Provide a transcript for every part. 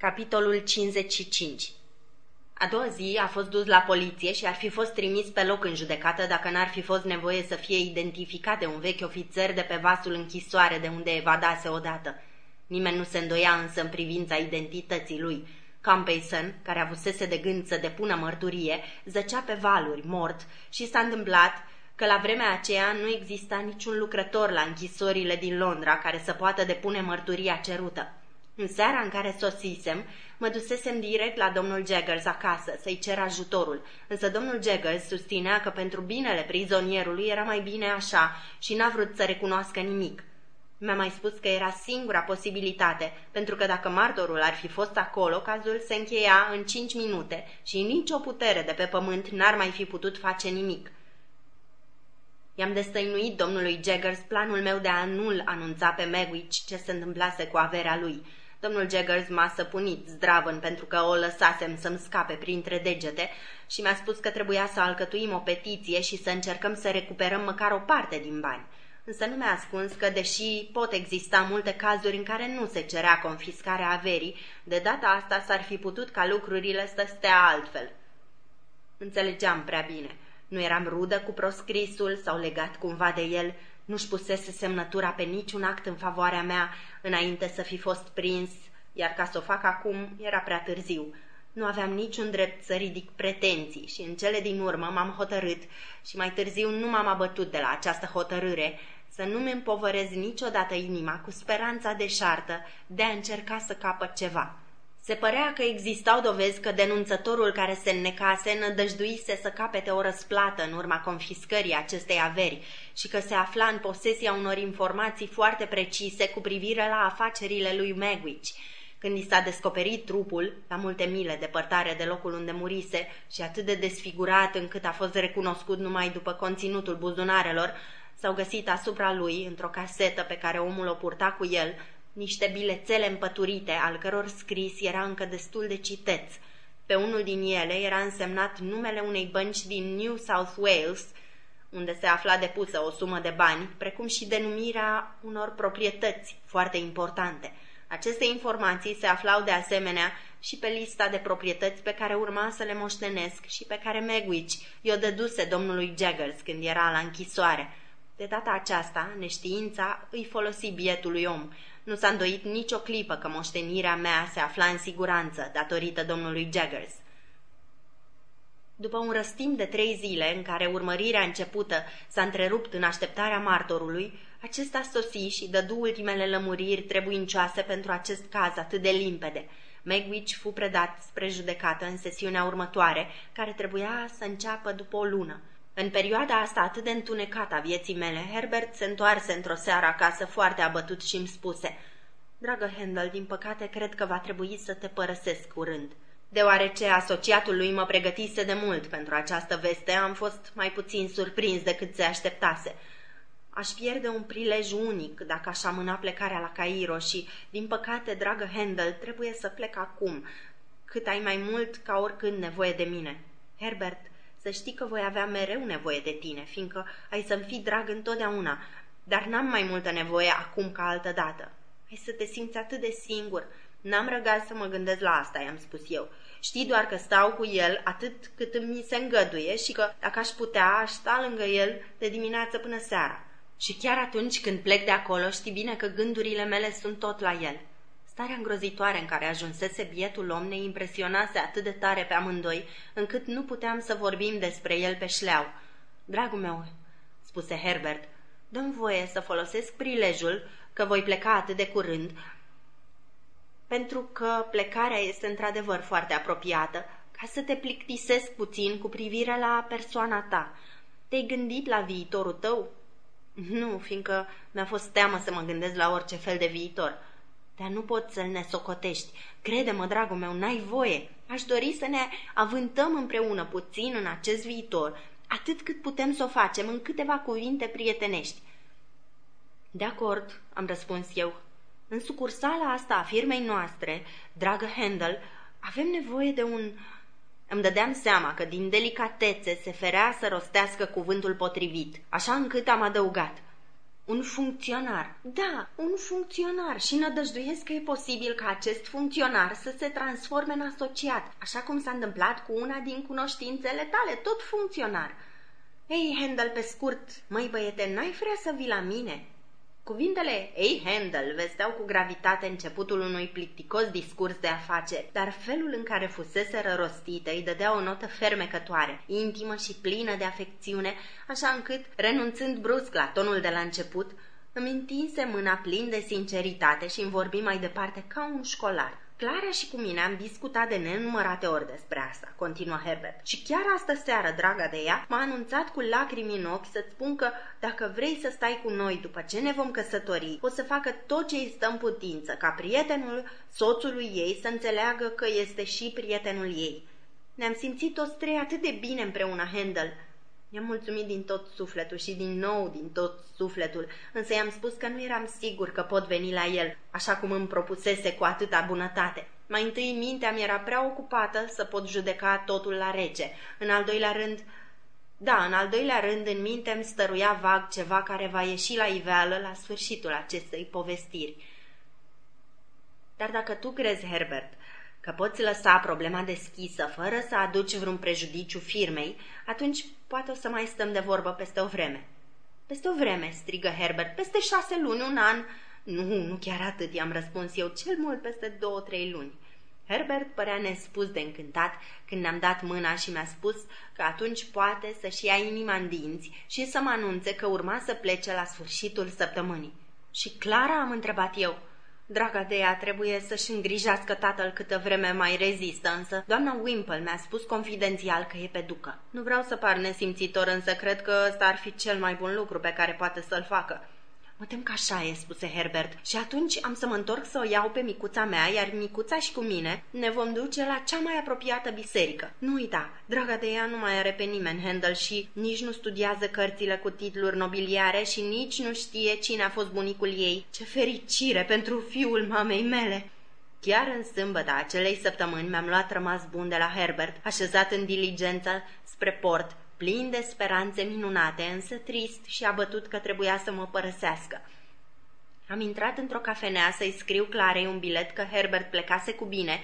Capitolul 55 A doua zi a fost dus la poliție și ar fi fost trimis pe loc în judecată dacă n-ar fi fost nevoie să fie identificat de un vechi ofițer de pe vasul închisoare de unde evadase odată. Nimeni nu se îndoia însă în privința identității lui. Campayson, care avusese de gând să depună mărturie, zăcea pe valuri, mort, și s-a întâmplat că la vremea aceea nu exista niciun lucrător la închisorile din Londra care să poată depune mărturia cerută. În seara în care sosisem, mă dusesem direct la domnul Jaggers acasă să-i cer ajutorul, însă domnul Jaggers susținea că pentru binele prizonierului era mai bine așa și n-a vrut să recunoască nimic. Mi-a mai spus că era singura posibilitate, pentru că dacă martorul ar fi fost acolo, cazul se încheia în cinci minute și nicio putere de pe pământ n-ar mai fi putut face nimic. I-am destăinuit domnului Jaggers planul meu de a nu-l anunța pe Megwitch ce se întâmplase cu averea lui – Domnul Jaggers m-a săpunit zdravăn pentru că o lăsasem să-mi scape printre degete și mi-a spus că trebuia să alcătuim o petiție și să încercăm să recuperăm măcar o parte din bani. Însă nu mi-a ascuns că, deși pot exista multe cazuri în care nu se cerea confiscarea averii, de data asta s-ar fi putut ca lucrurile să stea altfel. Înțelegeam prea bine. Nu eram rudă cu proscrisul sau legat cumva de el, nu-și pusese semnătura pe niciun act în favoarea mea înainte să fi fost prins, iar ca să o fac acum era prea târziu. Nu aveam niciun drept să ridic pretenții și în cele din urmă m-am hotărât și mai târziu nu m-am abătut de la această hotărâre să nu-mi împovărez niciodată inima cu speranța deșartă de a încerca să capăt ceva. Se părea că existau dovezi că denunțătorul care se înnecase nădăjduise să capete o răsplată în urma confiscării acestei averi și că se afla în posesia unor informații foarte precise cu privire la afacerile lui Megwitch. Când i s-a descoperit trupul, la multe mile depărtare de locul unde murise și atât de desfigurat încât a fost recunoscut numai după conținutul buzunarelor, s-au găsit asupra lui, într-o casetă pe care omul o purta cu el, niște bilețele împăturite, al căror scris era încă destul de citeț. Pe unul din ele era însemnat numele unei bănci din New South Wales, unde se afla depusă o sumă de bani, precum și denumirea unor proprietăți foarte importante. Aceste informații se aflau de asemenea și pe lista de proprietăți pe care urma să le moștenesc și pe care Megwitch i-o dăduse domnului Jaggers când era la închisoare. De data aceasta, neștiința îi folosi bietului om nu s-a îndoit nicio clipă că moștenirea mea se afla în siguranță, datorită domnului Jaggers. După un răstim de trei zile, în care urmărirea începută s-a întrerupt în așteptarea martorului, acesta sosi și dădu ultimele lămuriri trebuincioase pentru acest caz atât de limpede. Megwitch fu predat spre judecată în sesiunea următoare, care trebuia să înceapă după o lună. În perioada asta atât de întunecată a vieții mele, Herbert se întoarse într-o seară acasă foarte abătut și îmi spuse Dragă Handel, din păcate cred că va trebui să te părăsesc curând. Deoarece asociatul lui mă pregătise de mult pentru această veste, am fost mai puțin surprins decât se așteptase. Aș pierde un prilej unic dacă aș amâna plecarea la Cairo și, din păcate, dragă Handel, trebuie să plec acum, cât ai mai mult ca oricând nevoie de mine. Herbert, să știi că voi avea mereu nevoie de tine, fiindcă ai să-mi fii drag întotdeauna, dar n-am mai multă nevoie acum ca altă dată. Ai să te simți atât de singur. N-am răgat să mă gândesc la asta, i-am spus eu. Știi doar că stau cu el atât cât mi se îngăduie și că, dacă aș putea, aș sta lângă el de dimineață până seara. Și chiar atunci când plec de acolo, știi bine că gândurile mele sunt tot la el. Starea îngrozitoare în care ajunsese bietul om ne impresionase atât de tare pe amândoi, încât nu puteam să vorbim despre el pe șleau. Dragul meu, spuse Herbert, dăm voie să folosesc prilejul că voi pleca atât de curând, pentru că plecarea este într-adevăr foarte apropiată, ca să te plictisesc puțin cu privire la persoana ta. Te-ai gândit la viitorul tău? Nu, fiindcă mi-a fost teamă să mă gândesc la orice fel de viitor dar nu poți să-l nesocotești. Crede-mă, dragul meu, n-ai voie. Aș dori să ne avântăm împreună puțin în acest viitor, atât cât putem să o facem în câteva cuvinte prietenești. De acord, am răspuns eu. În sucursala asta a firmei noastre, dragă Handel, avem nevoie de un... Îmi dădeam seama că din delicatețe se ferea să rostească cuvântul potrivit, așa încât am adăugat – Un funcționar. Da, un funcționar și nădăjduiesc că e posibil ca acest funcționar să se transforme în asociat, așa cum s-a întâmplat cu una din cunoștințele tale, tot funcționar. Ei, Handel, pe scurt, măi băiete, n-ai vrea să vii la mine? Cuvintele Ei Handel vesteau cu gravitate începutul unui plicticos discurs de afaceri, dar felul în care fusese rostite îi dădea o notă fermecătoare, intimă și plină de afecțiune, așa încât, renunțând brusc la tonul de la început, îmi întinse mâna plin de sinceritate și îmi vorbi mai departe ca un școlar. Clara și cu mine am discutat de nenumărate ori despre asta, continuă Herbert. Și chiar astă seară, draga de ea, m-a anunțat cu lacrimi în ochi să-ți spun că dacă vrei să stai cu noi după ce ne vom căsători, o să facă tot ce îi stă în putință, ca prietenul soțului ei să înțeleagă că este și prietenul ei. Ne-am simțit toți trei atât de bine împreună, Handel, I-am mulțumit din tot sufletul și din nou din tot sufletul, însă i-am spus că nu eram sigur că pot veni la el, așa cum îmi propusese cu atâta bunătate. Mai întâi mintea mi era prea ocupată să pot judeca totul la rece. În al doilea rând, da, în al doilea rând, în minte îmi stăruia vag ceva care va ieși la iveală la sfârșitul acestei povestiri. Dar dacă tu crezi, Herbert, că poți lăsa problema deschisă fără să aduci vreun prejudiciu firmei, atunci poate o să mai stăm de vorbă peste o vreme. Peste o vreme, strigă Herbert, peste șase luni, un an. Nu, nu chiar atât, i-am răspuns eu, cel mult peste două-trei luni. Herbert părea nespus de încântat când ne-am dat mâna și mi-a spus că atunci poate să-și ia inima în dinți și să mă anunțe că urma să plece la sfârșitul săptămânii. Și Clara am întrebat eu – Draga de ea trebuie să-și îngrijească tatăl câtă vreme mai rezistă, însă doamna Wimple mi-a spus confidențial că e pe ducă. Nu vreau să par nesimțitor, însă cred că ăsta ar fi cel mai bun lucru pe care poate să-l facă. Mă tem că așa e, spuse Herbert, și atunci am să mă întorc să o iau pe micuța mea, iar micuța și cu mine ne vom duce la cea mai apropiată biserică. Nu uita, draga de ea nu mai are pe nimeni Handel și nici nu studiază cărțile cu titluri nobiliare și nici nu știe cine a fost bunicul ei. Ce fericire pentru fiul mamei mele! Chiar în sâmbătă acelei săptămâni mi-am luat rămas bun de la Herbert, așezat în diligență spre port, plin de speranțe minunate, însă trist și abătut că trebuia să mă părăsească. Am intrat într-o cafenea să-i scriu Clarei un bilet că Herbert plecase cu bine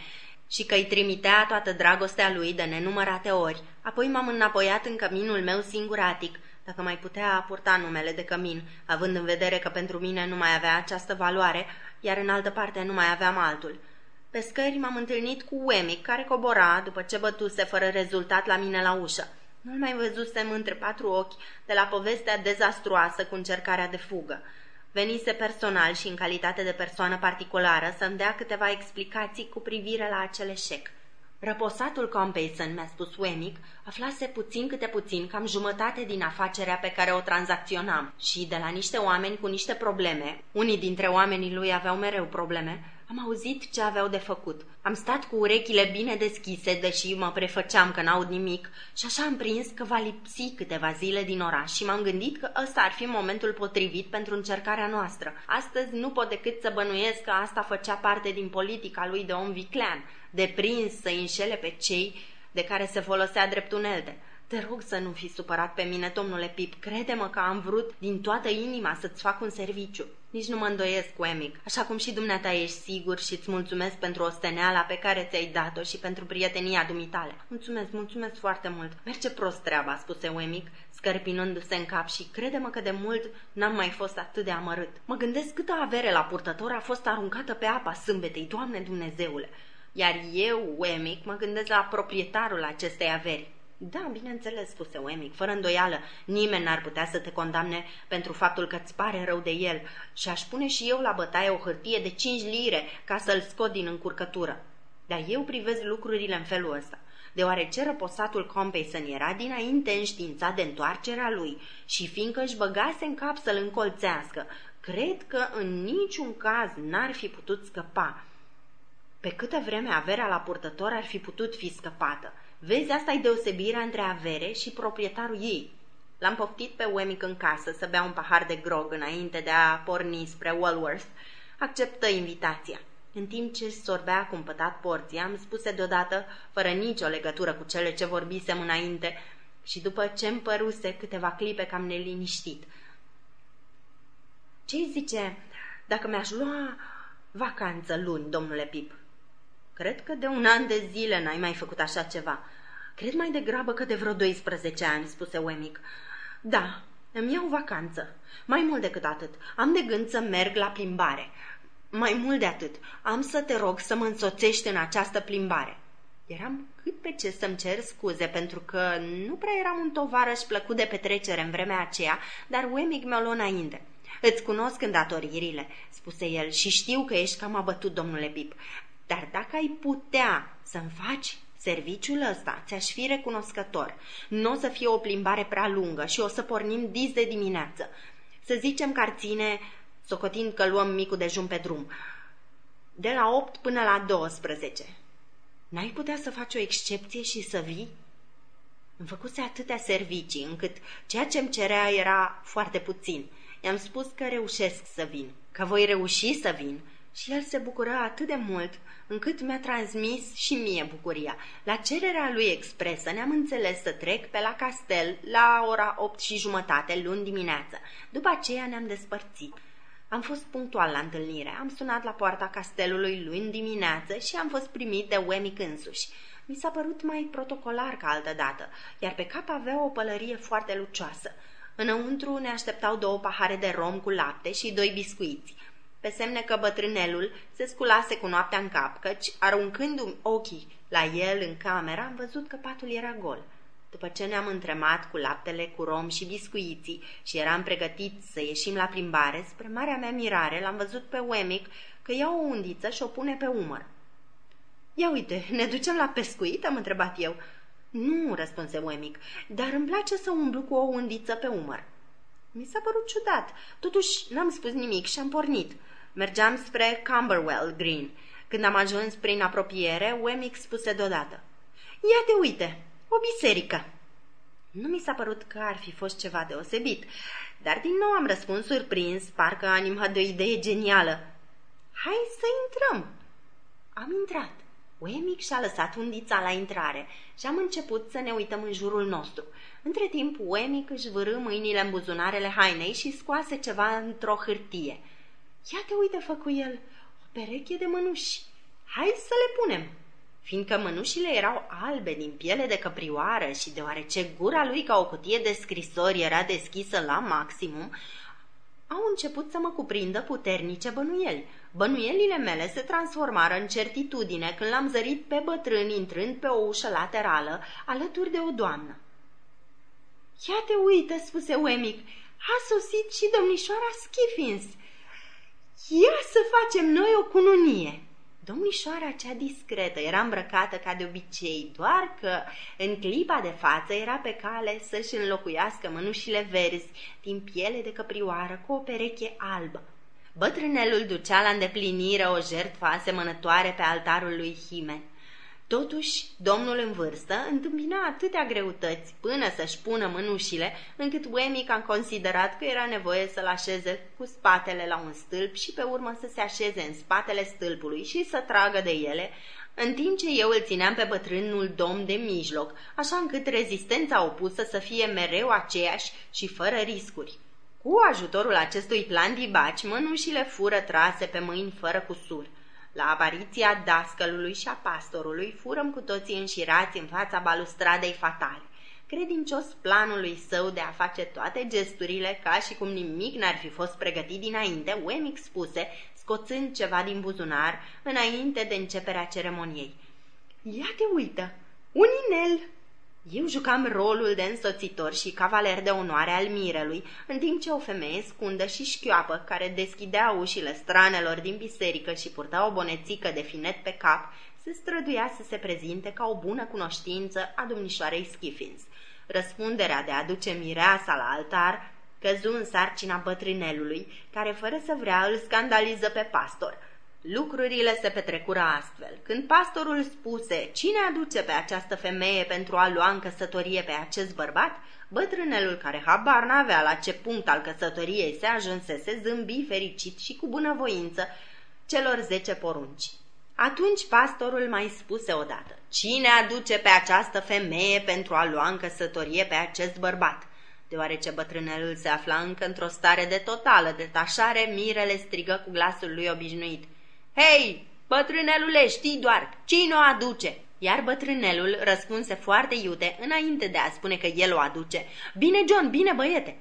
și că îi trimitea toată dragostea lui de nenumărate ori. Apoi m-am înapoiat în căminul meu singuratic, dacă mai putea purta numele de cămin, având în vedere că pentru mine nu mai avea această valoare, iar în altă parte nu mai aveam altul. Pe scări m-am întâlnit cu Wemmick, care cobora, după ce bătuse fără rezultat la mine la ușă. Nu-l mai văzusem între patru ochi de la povestea dezastruoasă cu încercarea de fugă. Venise personal și în calitate de persoană particulară să-mi dea câteva explicații cu privire la acel eșec. Răposatul Compeyson, mi-a spus Wemmick, aflase puțin câte puțin cam jumătate din afacerea pe care o tranzacționam și de la niște oameni cu niște probleme, unii dintre oamenii lui aveau mereu probleme, am auzit ce aveau de făcut. Am stat cu urechile bine deschise, deși mă prefăceam că n-aud nimic, și așa am prins că va lipsi câteva zile din oraș și m-am gândit că ăsta ar fi momentul potrivit pentru încercarea noastră. Astăzi nu pot decât să bănuiesc că asta făcea parte din politica lui de om viclean, de prins să înșele pe cei de care se folosea drept unelte. Te rog să nu fi supărat pe mine, domnule Pip. Crede-mă că am vrut din toată inima să-ți fac un serviciu. Nici nu mă îndoiesc, Emic, așa cum și dumneata ești sigur și îți mulțumesc pentru osteneala pe care ți-ai dat-o și pentru prietenia dumitale. Mulțumesc, mulțumesc foarte mult. Merge prost treaba, spuse Emic, scărpinându-se în cap și crede-mă că de mult n-am mai fost atât de amărât. Mă gândesc câtă avere la purtător a fost aruncată pe apa sâmbetei, Doamne Dumnezeule. Iar eu, Emic, mă gândesc la proprietarul acestei averi. Da, bineînțeles, spuse Wemmick, fără îndoială, nimeni n-ar putea să te condamne pentru faptul că îți pare rău de el și aș pune și eu la bătaie o hârtie de cinci lire ca să-l scot din încurcătură. Dar eu privez lucrurile în felul ăsta deoarece răposatul Compeyson era dinainte înștiințat de întoarcerea lui și fiindcă își băgase în cap să-l încolțească, cred că în niciun caz n-ar fi putut scăpa. Pe câtă vreme averea la purtător ar fi putut fi scăpată – Vezi, asta e deosebirea între avere și proprietarul ei. L-am poftit pe Wemmick în casă să bea un pahar de grog înainte de a porni spre Walworth. Acceptă invitația. În timp ce sorbea cumpătat porția, am spuse deodată, fără nicio legătură cu cele ce vorbisem înainte, și după ce îmi păruse câteva clipe cam neliniștit. ce zice dacă mi-aș lua vacanță luni, domnule Pip? Cred că de un an de zile n-ai mai făcut așa ceva. Cred mai degrabă că de vreo 12 ani, spuse Wemmick. Da, îmi iau vacanță. Mai mult decât atât, am de gând să merg la plimbare. Mai mult de atât, am să te rog să mă însoțești în această plimbare. Eram cât pe ce să-mi cer scuze, pentru că nu prea eram un tovarăș plăcut de petrecere în vremea aceea, dar Wemmick mi-o luă înainte. Îți cunosc îndatoririle, spuse el, și știu că ești cam abătut, domnule Pip. Dar dacă ai putea să-mi faci serviciul ăsta, ți-aș fi recunoscător. Nu o să fie o plimbare prea lungă și o să pornim dis de dimineață. Să zicem că ar ține, socotind că luăm micul dejun pe drum, de la 8 până la 12. N-ai putea să faci o excepție și să vii? Îmi făcuse atâtea servicii, încât ceea ce îmi cerea era foarte puțin. I-am spus că reușesc să vin, că voi reuși să vin și el se bucura atât de mult încât mi-a transmis și mie bucuria. La cererea lui expresă ne-am înțeles să trec pe la castel la ora opt și jumătate luni dimineață. După aceea ne-am despărțit. Am fost punctual la întâlnire, am sunat la poarta castelului luni dimineață și am fost primit de Wemmick însuși. Mi s-a părut mai protocolar ca altă dată, iar pe cap avea o pălărie foarte lucioasă. Înăuntru ne așteptau două pahare de rom cu lapte și doi biscuiți pe semne că bătrânelul se sculase cu noaptea în cap, căci, aruncându-mi ochii la el în camera, am văzut că patul era gol. După ce ne-am întremat cu laptele, cu rom și biscuiții și eram pregătiți să ieșim la plimbare, spre marea mea mirare l-am văzut pe Wemmick că ia o undiță și o pune pe umăr. Ia uite, ne ducem la pescuit?" am întrebat eu. Nu," răspunse Wemmick, dar îmi place să umblu cu o undiță pe umăr." Mi s-a părut ciudat. Totuși n-am spus nimic și am pornit. Mergeam spre Camberwell Green. Când am ajuns prin apropiere, Wemmick spuse deodată. Ia te uite, o biserică. Nu mi s-a părut că ar fi fost ceva deosebit, dar din nou am răspuns surprins, parcă anima de o idee genială. Hai să intrăm. Am intrat. Wemmick și-a lăsat undița la intrare și am început să ne uităm în jurul nostru. Între timp, Wemmick își vârâ mâinile în buzunarele hainei și scoase ceva într-o hârtie. Ia te uite, făcu el, o pereche de mănuși. Hai să le punem. Fiindcă mănușile erau albe din piele de căprioară și deoarece gura lui ca o cutie de scrisori era deschisă la maximum, au început să mă cuprindă puternice bănuieli. Bănuielile mele se transformară în certitudine când l-am zărit pe bătrân intrând pe o ușă laterală alături de o doamnă. Ia te uită, spuse Wemmick, a sosit și domnișoara Skiffins. Ia să facem noi o cununie. Domnișoara cea discretă era îmbrăcată ca de obicei, doar că în clipa de față era pe cale să-și înlocuiască mănușile verzi din piele de căprioară cu o pereche albă. Bătrânelul ducea la îndeplinire o jertfă asemănătoare pe altarul lui Himen. Totuși, domnul în vârstă întâmpina atâtea greutăți până să-și pună mânușile, încât Wemmick a considerat că era nevoie să-l așeze cu spatele la un stâlp și pe urmă să se așeze în spatele stâlpului și să tragă de ele, în timp ce eu îl țineam pe bătrânul domn de mijloc, așa încât rezistența opusă să fie mereu aceeași și fără riscuri. Cu ajutorul acestui plan dibaci, mânușile fură trase pe mâini fără cusur. La apariția dascălului și a pastorului furăm cu toții înșirați în fața balustradei fatale. Credincios planului său de a face toate gesturile ca și cum nimic n-ar fi fost pregătit dinainte, Wemmick spuse, scoțând ceva din buzunar, înainte de începerea ceremoniei. Ia te uită! Un inel!" Eu jucam rolul de însoțitor și cavaler de onoare al mirelui, în timp ce o femeie scundă și șchioapă, care deschidea ușile stranelor din biserică și purta o bonețică de finet pe cap, se străduia să se prezinte ca o bună cunoștință a domnișoarei Skiffins. Răspunderea de a duce mireasa la altar căzu în sarcina bătrânelului, care fără să vrea îl scandaliză pe pastor – Lucrurile se petrecură astfel. Când pastorul spuse cine aduce pe această femeie pentru a lua în căsătorie pe acest bărbat, bătrânelul care habar n-avea la ce punct al căsătoriei se ajunsese zâmbi fericit și cu bunăvoință celor zece porunci. Atunci pastorul mai spuse odată, cine aduce pe această femeie pentru a lua în căsătorie pe acest bărbat? Deoarece bătrânelul se afla încă într-o stare de totală detașare, Mirele strigă cu glasul lui obișnuit. Hei, bătrânelule, știi doar, cine o aduce? Iar bătrânelul răspunse foarte iute, înainte de a spune că el o aduce. Bine, John, bine, băiete!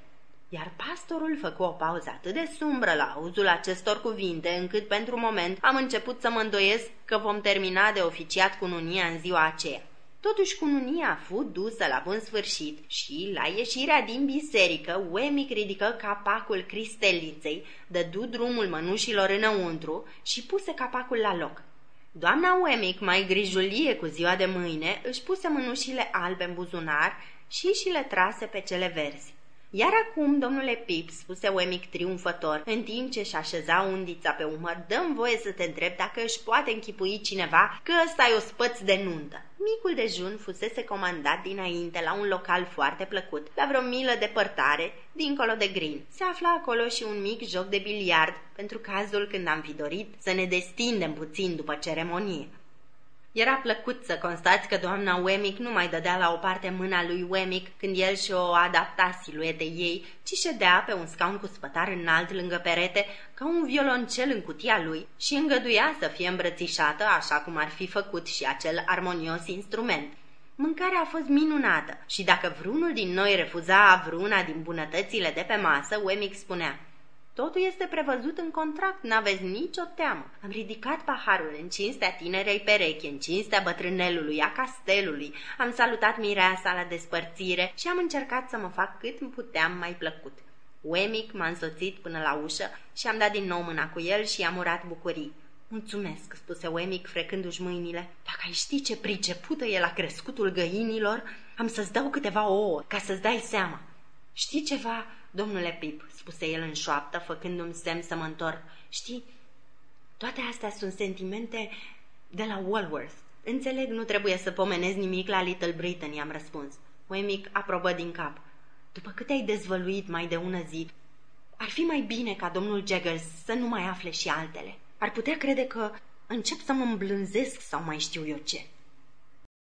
Iar pastorul făcu o pauză atât de sumbră la auzul acestor cuvinte, încât pentru moment am început să mă îndoiesc că vom termina de oficiat cununia în ziua aceea. Totuși cununia a fost dusă la bun sfârșit și, la ieșirea din biserică, Wemic ridică capacul cristeliței, dădu drumul mănușilor înăuntru și puse capacul la loc. Doamna Wemic, mai grijulie cu ziua de mâine, își puse mânușile albe în buzunar și și le trase pe cele verzi. Iar acum, domnule Pip, spuse Wemic triumfător, în timp ce își așeza undița pe umăr, dăm voie să te întreb dacă își poate închipui cineva că ăsta e o spăț de nuntă. Micul dejun fusese comandat dinainte la un local foarte plăcut, la vreo milă departare, dincolo de green. Se afla acolo și un mic joc de biliard, pentru cazul când am fi dorit să ne destindem puțin după ceremonie. Era plăcut să constați că doamna Wemmick nu mai dădea la o parte mâna lui Wemmick când el și-o adapta siluetei ei, ci ședea pe un scaun cu spătar înalt lângă perete, ca un violoncel în cutia lui și îngăduia să fie îmbrățișată așa cum ar fi făcut și acel armonios instrument. Mâncarea a fost minunată și dacă vreunul din noi refuza vreuna din bunătățile de pe masă, Wemmick spunea – Totul este prevăzut în contract, n-aveți nicio teamă. Am ridicat paharul în cinstea tinerei perechi, în cinstea bătrânelului, a castelului. Am salutat mireasa la despărțire și am încercat să mă fac cât îmi puteam mai plăcut. Wemic m-a însoțit până la ușă și am dat din nou mâna cu el și i-am urat bucurii. Mulțumesc, spuse Wemic frecându-și mâinile. Dacă ai ști ce pricepută e la crescutul găinilor, am să-ți dau câteva ouă, ca să-ți dai seama. Știi ceva, domnule Pip, spuse el în șoaptă, făcându-mi semn să mă întorc. Știi, toate astea sunt sentimente de la Walworth. Înțeleg, nu trebuie să pomenezi nimic la Little Britain, i-am răspuns. Wemmick aprobă din cap. După cât ai dezvăluit mai de ună zi, ar fi mai bine ca domnul Jaggers să nu mai afle și altele. Ar putea crede că încep să mă îmblânzesc sau mai știu eu ce.